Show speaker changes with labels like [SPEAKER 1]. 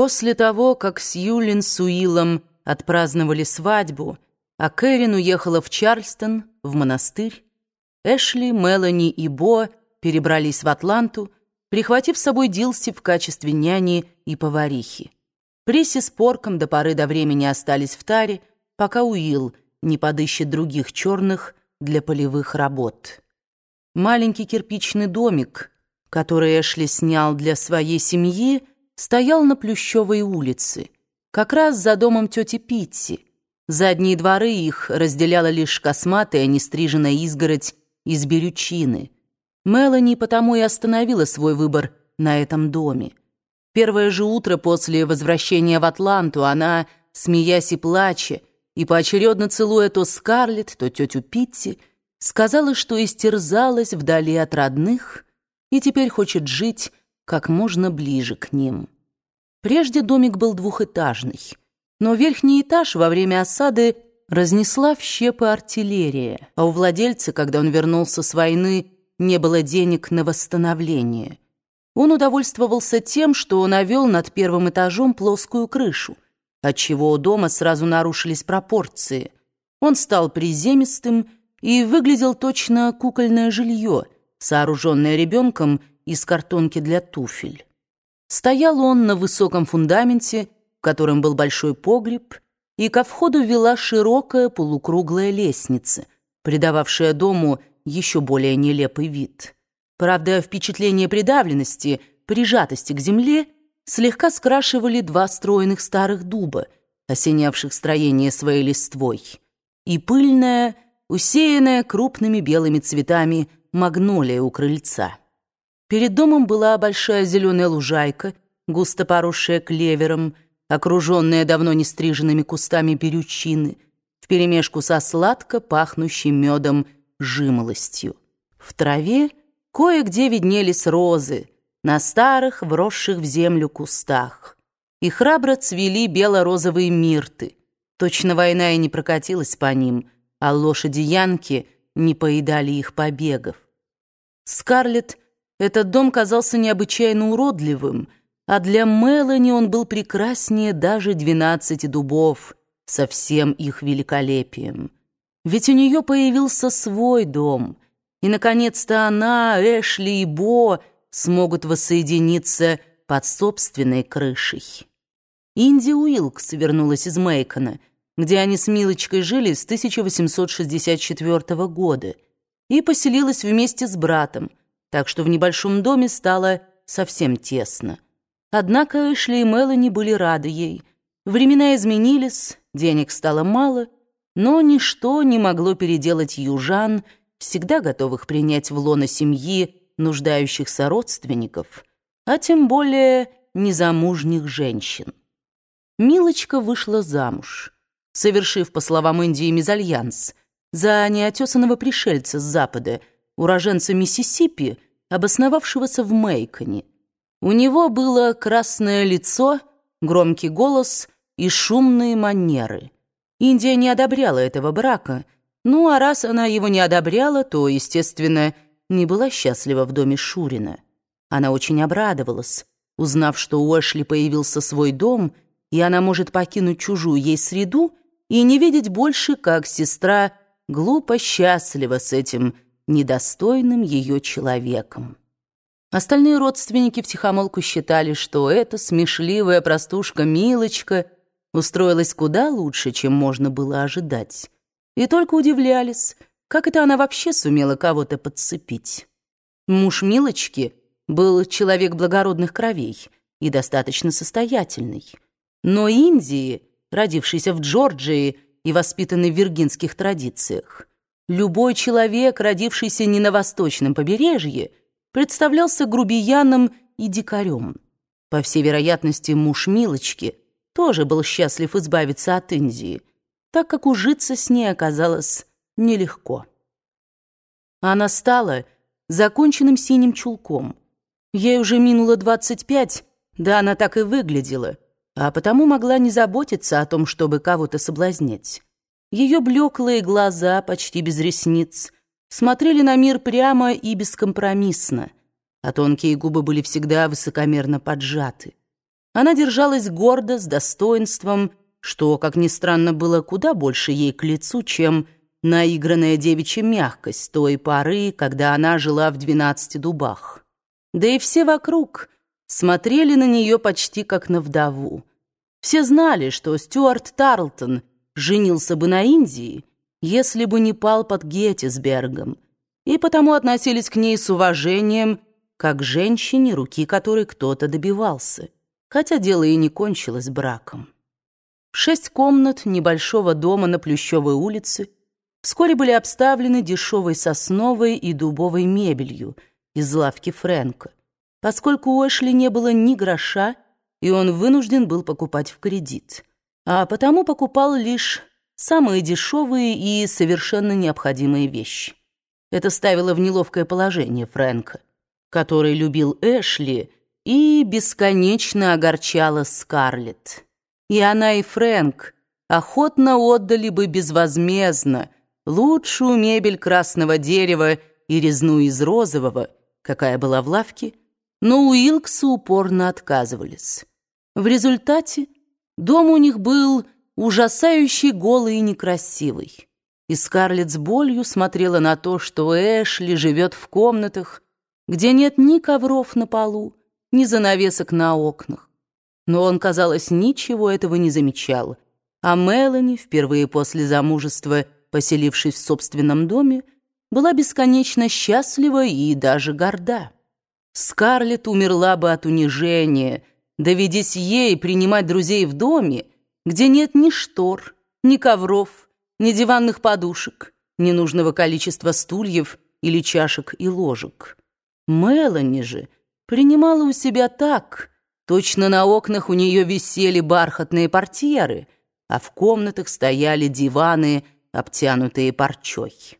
[SPEAKER 1] После того, как Сьюлин с Уиллом отпраздновали свадьбу, а Кэрин уехала в Чарльстон, в монастырь, Эшли, Мелани и Бо перебрались в Атланту, прихватив с собой Дилси в качестве няни и поварихи. Присси с Порком до поры до времени остались в таре, пока Уилл не подыщет других черных для полевых работ. Маленький кирпичный домик, который Эшли снял для своей семьи, стоял на Плющевой улице, как раз за домом тети Питти. Задние дворы их разделяла лишь косматая нестриженная изгородь из берючины. Мелани потому и остановила свой выбор на этом доме. Первое же утро после возвращения в Атланту она, смеясь и плача, и поочередно целуя то Скарлетт, то тетю Питти, сказала, что истерзалась вдали от родных и теперь хочет жить как можно ближе к ним. Прежде домик был двухэтажный, но верхний этаж во время осады разнесла в щепы артиллерия, а у владельца, когда он вернулся с войны, не было денег на восстановление. Он удовольствовался тем, что навел над первым этажом плоскую крышу, отчего у дома сразу нарушились пропорции. Он стал приземистым и выглядел точно кукольное жилье, сооруженное ребенком из картонки для туфель. Стоял он на высоком фундаменте, в котором был большой погреб, и ко входу вела широкая полукруглая лестница, придававшая дому еще более нелепый вид. Правда, впечатление придавленности, прижатости к земле слегка скрашивали два стройных старых дуба, осенявших строение своей листвой, и пыльная, усеянная крупными белыми цветами магнолия у крыльца. Перед домом была большая зеленая лужайка, густо поросшая клевером, окруженная давно не стриженными кустами перючины, вперемешку со сладко пахнущим медом жимолостью. В траве кое-где виднелись розы на старых, вросших в землю кустах. И храбро цвели бело-розовые мирты. Точно война и не прокатилась по ним, а лошади-янки не поедали их побегов. Скарлетт этот дом казался необычайно уродливым, а для Мелани он был прекраснее даже двенадцати дубов со всем их великолепием. Ведь у нее появился свой дом, и, наконец-то, она, Эшли и Бо смогут воссоединиться под собственной крышей. Инди Уилкс вернулась из Мейкона, где они с Милочкой жили с 1864 года, и поселилась вместе с братом, так что в небольшом доме стало совсем тесно. Однако Эшли и Мелани были рады ей. Времена изменились, денег стало мало, но ничто не могло переделать южан, всегда готовых принять в лоно семьи нуждающихся родственников, а тем более незамужних женщин. Милочка вышла замуж, совершив, по словам Индии, мезальянс, за неотесанного пришельца с запада — уроженца Миссисипи, обосновавшегося в Мейконе. У него было красное лицо, громкий голос и шумные манеры. Индия не одобряла этого брака, ну а раз она его не одобряла, то, естественно, не была счастлива в доме Шурина. Она очень обрадовалась, узнав, что у Эшли появился свой дом, и она может покинуть чужую ей среду и не видеть больше, как сестра глупо счастлива с этим недостойным ее человеком. Остальные родственники втихомолку считали, что эта смешливая простушка Милочка устроилась куда лучше, чем можно было ожидать. И только удивлялись, как это она вообще сумела кого-то подцепить. Муж Милочки был человек благородных кровей и достаточно состоятельный. Но Индии, родившейся в Джорджии и воспитанной в виргинских традициях, Любой человек, родившийся не на восточном побережье, представлялся грубияном и дикарем. По всей вероятности, муж Милочки тоже был счастлив избавиться от Индии, так как ужиться с ней оказалось нелегко. Она стала законченным синим чулком. Ей уже минуло двадцать пять, да она так и выглядела, а потому могла не заботиться о том, чтобы кого-то соблазнять. Ее блеклые глаза, почти без ресниц, смотрели на мир прямо и бескомпромиссно, а тонкие губы были всегда высокомерно поджаты. Она держалась гордо, с достоинством, что, как ни странно, было куда больше ей к лицу, чем наигранная девичья мягкость той поры, когда она жила в двенадцати дубах. Да и все вокруг смотрели на нее почти как на вдову. Все знали, что Стюарт Тарлтон женился бы на Индии, если бы не пал под Геттисбергом, и потому относились к ней с уважением, как к женщине, руки которой кто-то добивался, хотя дело и не кончилось браком. Шесть комнат небольшого дома на Плющевой улице вскоре были обставлены дешевой сосновой и дубовой мебелью из лавки Фрэнка, поскольку у Эшли не было ни гроша, и он вынужден был покупать в кредит, а потому покупал лишь самые дешевые и совершенно необходимые вещи. Это ставило в неловкое положение Фрэнка, который любил Эшли и бесконечно огорчало Скарлетт. И она, и Фрэнк охотно отдали бы безвозмездно лучшую мебель красного дерева и резную из розового, какая была в лавке, но Уилксы упорно отказывались. В результате дом у них был ужасающий голый и некрасивый. И Скарлетт с болью смотрела на то, что Эшли живет в комнатах, где нет ни ковров на полу, ни занавесок на окнах. Но он, казалось, ничего этого не замечал, а Мелани, впервые после замужества, поселившись в собственном доме, была бесконечно счастлива и даже горда. Скарлетт умерла бы от унижения, доведись ей принимать друзей в доме, где нет ни штор, ни ковров, ни диванных подушек, ни нужного количества стульев или чашек и ложек. Мелани же принимала у себя так, точно на окнах у нее висели бархатные портьеры, а в комнатах стояли диваны, обтянутые парчой.